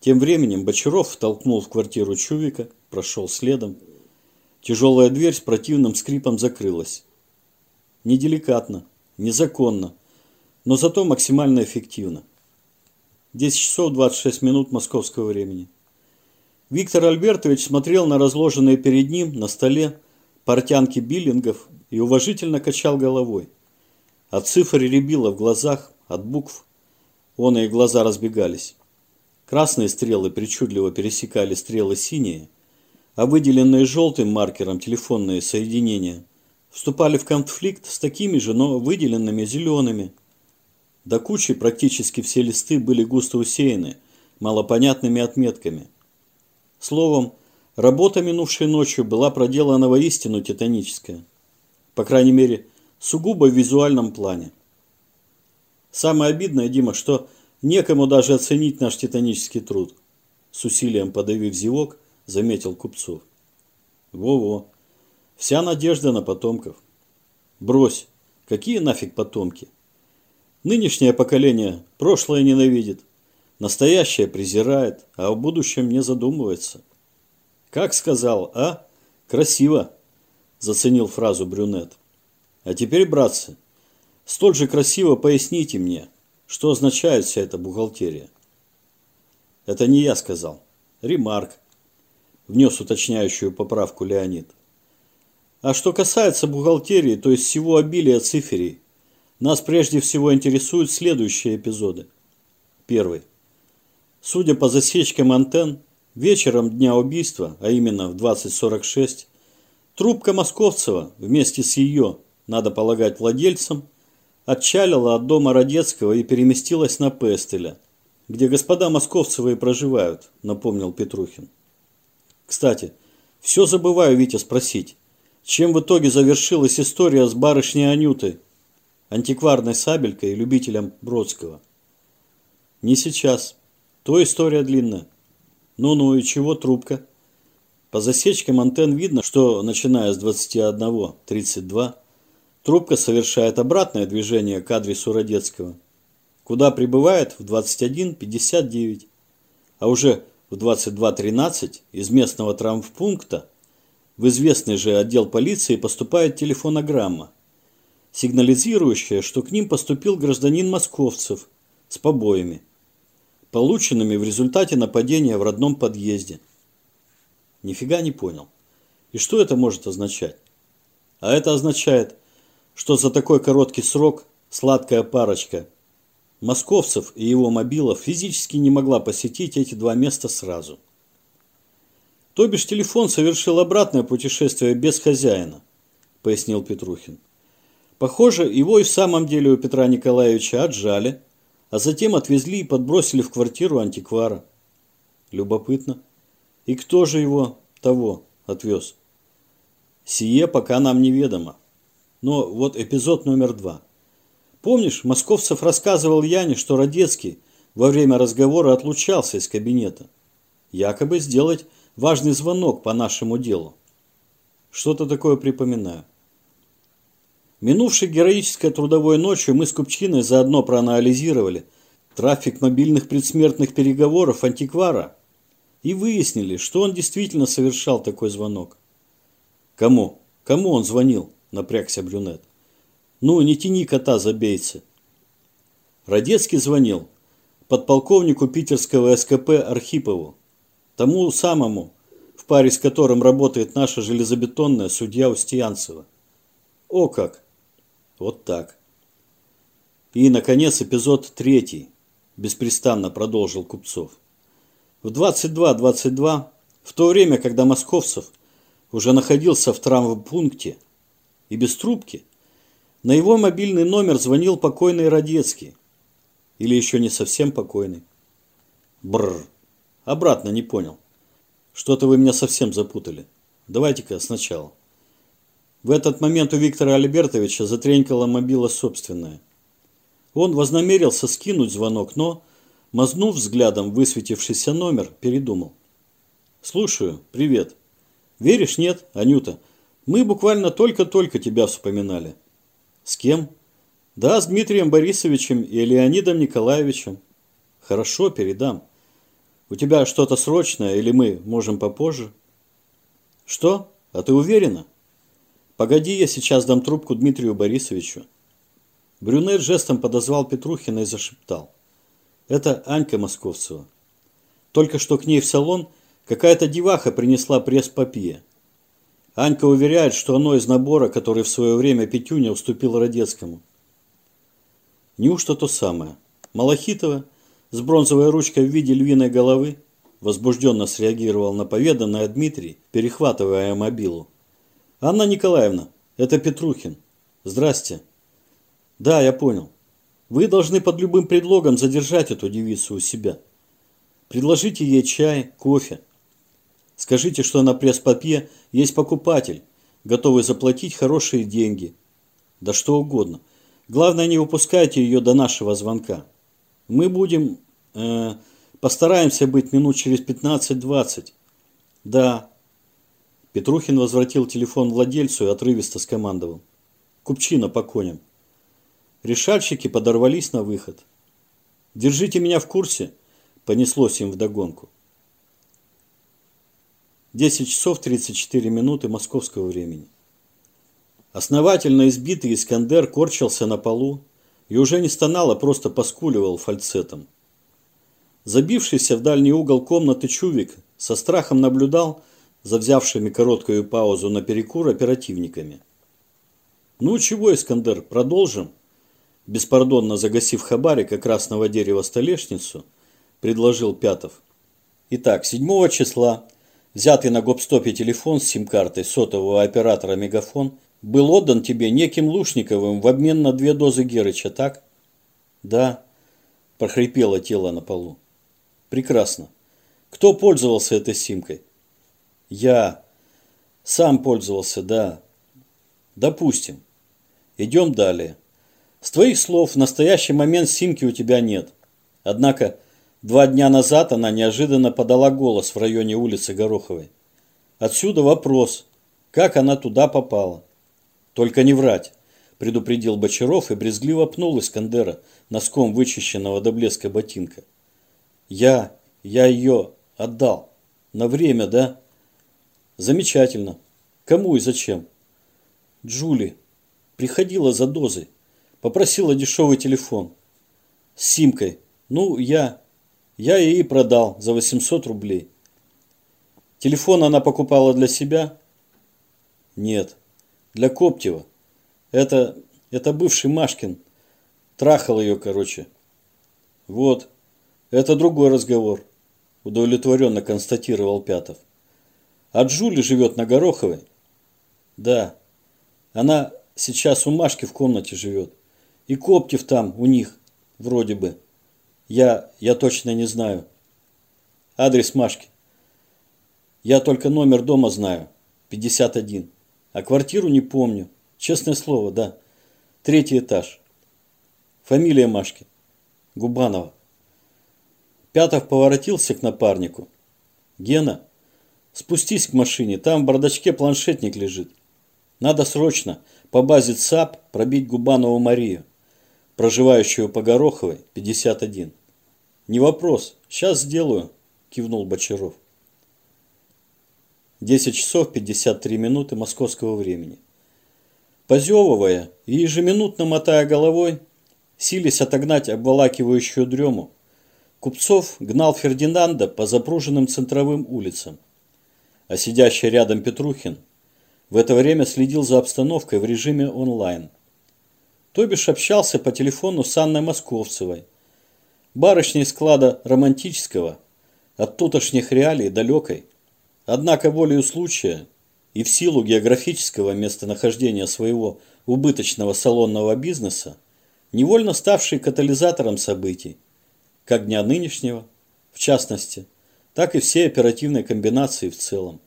Тем временем Бочаров втолкнул в квартиру Чувика, прошел следом. Тяжелая дверь с противным скрипом закрылась. Неделикатно, незаконно, но зато максимально эффективно. 10 часов 26 минут московского времени. Виктор Альбертович смотрел на разложенные перед ним на столе портянки биллингов и уважительно качал головой. От цифр рябило в глазах, от букв. Он и глаза разбегались. Красные стрелы причудливо пересекали стрелы синие, а выделенные желтым маркером телефонные соединения вступали в конфликт с такими же, но выделенными зелеными. До кучи практически все листы были густо усеяны малопонятными отметками. Словом, работа минувшей ночью была проделана воистину титаническая. По крайней мере, сугубо в визуальном плане. Самое обидное, Дима, что некому даже оценить наш титанический труд. С усилием подавив зевок, заметил Купцов. Во-во, вся надежда на потомков. Брось, какие нафиг потомки? Нынешнее поколение прошлое ненавидит, настоящее презирает, а о будущем не задумывается. Как сказал, а? Красиво, заценил фразу брюнет. А теперь, братцы, столь же красиво поясните мне, что означает вся эта бухгалтерия. Это не я сказал. Ремарк. Внес уточняющую поправку Леонид. А что касается бухгалтерии, то есть всего обилия циферей, нас прежде всего интересуют следующие эпизоды. Первый. Судя по засечкам антенн, вечером дня убийства, а именно в 20.46, трубка Московцева вместе с ее надо полагать, владельцам, отчалила от дома Родецкого и переместилась на Пестеля, где господа Московцевы и проживают, напомнил Петрухин. Кстати, все забываю, Витя, спросить, чем в итоге завершилась история с барышней Анютой, антикварной сабелькой и любителем Бродского? Не сейчас. То история длинная. Ну-ну, и чего трубка? По засечкам антенн видно, что начиная с 21.32 Трубка совершает обратное движение к адресу Родецкого, куда прибывает в 21.59, а уже в 22.13 из местного травмпункта в известный же отдел полиции поступает телефонограмма, сигнализирующая, что к ним поступил гражданин Московцев с побоями, полученными в результате нападения в родном подъезде. Нифига не понял. И что это может означать? А это означает – что за такой короткий срок сладкая парочка московцев и его мобилов физически не могла посетить эти два места сразу. То бишь телефон совершил обратное путешествие без хозяина, пояснил Петрухин. Похоже, его и в самом деле у Петра Николаевича отжали, а затем отвезли и подбросили в квартиру антиквара. Любопытно. И кто же его того отвез? Сие пока нам неведомо. Но вот эпизод номер два. Помнишь, Московцев рассказывал Яне, что Родецкий во время разговора отлучался из кабинета. Якобы сделать важный звонок по нашему делу. Что-то такое припоминаю. Минувшей героической трудовой ночью мы с Купчиной заодно проанализировали трафик мобильных предсмертных переговоров антиквара и выяснили, что он действительно совершал такой звонок. Кому? Кому он звонил? Напрягся брюнет. Ну, не тяни кота за бейцы. Родецкий звонил подполковнику питерского СКП Архипову, тому самому, в паре с которым работает наша железобетонная судья Устьянцева. О как! Вот так. И, наконец, эпизод третий, беспрестанно продолжил Купцов. В 22.22, в то время, когда Московцев уже находился в травмпункте, и без трубки. На его мобильный номер звонил покойный Родецкий. Или еще не совсем покойный. Бррр. Обратно не понял. Что-то вы меня совсем запутали. Давайте-ка сначала. В этот момент у Виктора Альбертовича затренькала мобила собственная. Он вознамерился скинуть звонок, но, мазнув взглядом высветившийся номер, передумал. «Слушаю. Привет. Веришь, нет, Анюта? Мы буквально только-только тебя вспоминали. С кем? Да, с Дмитрием Борисовичем и Леонидом Николаевичем. Хорошо, передам. У тебя что-то срочное или мы можем попозже? Что? А ты уверена? Погоди, я сейчас дам трубку Дмитрию Борисовичу. Брюнет жестом подозвал Петрухина и зашептал. Это Анька Московцева. Только что к ней в салон какая-то деваха принесла пресс-папье. Анька уверяет, что оно из набора, который в свое время Петюня уступил Родецкому. Неужто то самое? Малахитова с бронзовой ручкой в виде львиной головы возбужденно среагировал на поведанное Дмитрий, перехватывая мобилу. «Анна Николаевна, это Петрухин. Здрасте». «Да, я понял. Вы должны под любым предлогом задержать эту девицу у себя. Предложите ей чай, кофе. Скажите, что на пресс-папье есть покупатель, готовый заплатить хорошие деньги. Да что угодно. Главное, не выпускайте ее до нашего звонка. Мы будем... Э, постараемся быть минут через 15-20. Да. Петрухин возвратил телефон владельцу и отрывисто скомандовал. Купчина по коням. Решальщики подорвались на выход. «Держите меня в курсе», – понеслось им вдогонку. 10 часов 34 минуты московского времени. Основательно избитый Искандер корчился на полу и уже не стонал, а просто поскуливал фальцетом. Забившийся в дальний угол комнаты Чувик со страхом наблюдал за взявшими короткую паузу на перекур оперативниками. «Ну чего, Искандер, продолжим?» беспардонно загасив хабарика красного дерева столешницу, предложил Пятов. Итак, 7 числа взятый на гопстопе телефон с сим-картой сотового оператора «Мегафон» был отдан тебе неким Лушниковым в обмен на две дозы Герыча, так? Да, прохрипело тело на полу. Прекрасно. Кто пользовался этой симкой? Я. Сам пользовался, да. Допустим. Идем далее. С твоих слов, в настоящий момент симки у тебя нет. Однако, два дня назад она неожиданно подала голос в районе улицы Гороховой. Отсюда вопрос, как она туда попала? Только не врать, предупредил Бочаров и брезгливо пнул Искандера носком вычищенного до блеска ботинка. Я, я ее отдал. На время, да? Замечательно. Кому и зачем? Джули. Приходила за дозой. Попросила дешевый телефон. С симкой. Ну, я... Я ей продал за 800 рублей. Телефон она покупала для себя? Нет. Для Коптева. Это... Это бывший Машкин. Трахал ее, короче. Вот. Это другой разговор. Удовлетворенно констатировал Пятов. А Джули живет на Гороховой? Да. Она сейчас у Машки в комнате живет. И Коптев там у них, вроде бы. Я, я точно не знаю. Адрес Машки. Я только номер дома знаю. 51. А квартиру не помню. Честное слово, да. Третий этаж. Фамилия Машки. Губанова. Пятов поворотился к напарнику. Гена, спустись к машине. Там в бардачке планшетник лежит. Надо срочно по базе ЦАП пробить Губанову Марию проживающего по Гороховой, 51. Не вопрос, сейчас сделаю, кивнул Бочаров. 10 часов 53 минуты московского времени. Позевывая и ежеминутно мотая головой, сились отогнать обволакивающую дрему, Купцов гнал Фердинанда по запруженным центровым улицам, а сидящий рядом Петрухин в это время следил за обстановкой в режиме онлайн – то бишь общался по телефону с Анной Московцевой, барышней склада романтического, от тутошних реалий далекой. Однако волею случая и в силу географического местонахождения своего убыточного салонного бизнеса, невольно ставший катализатором событий, как дня нынешнего, в частности, так и всей оперативной комбинации в целом.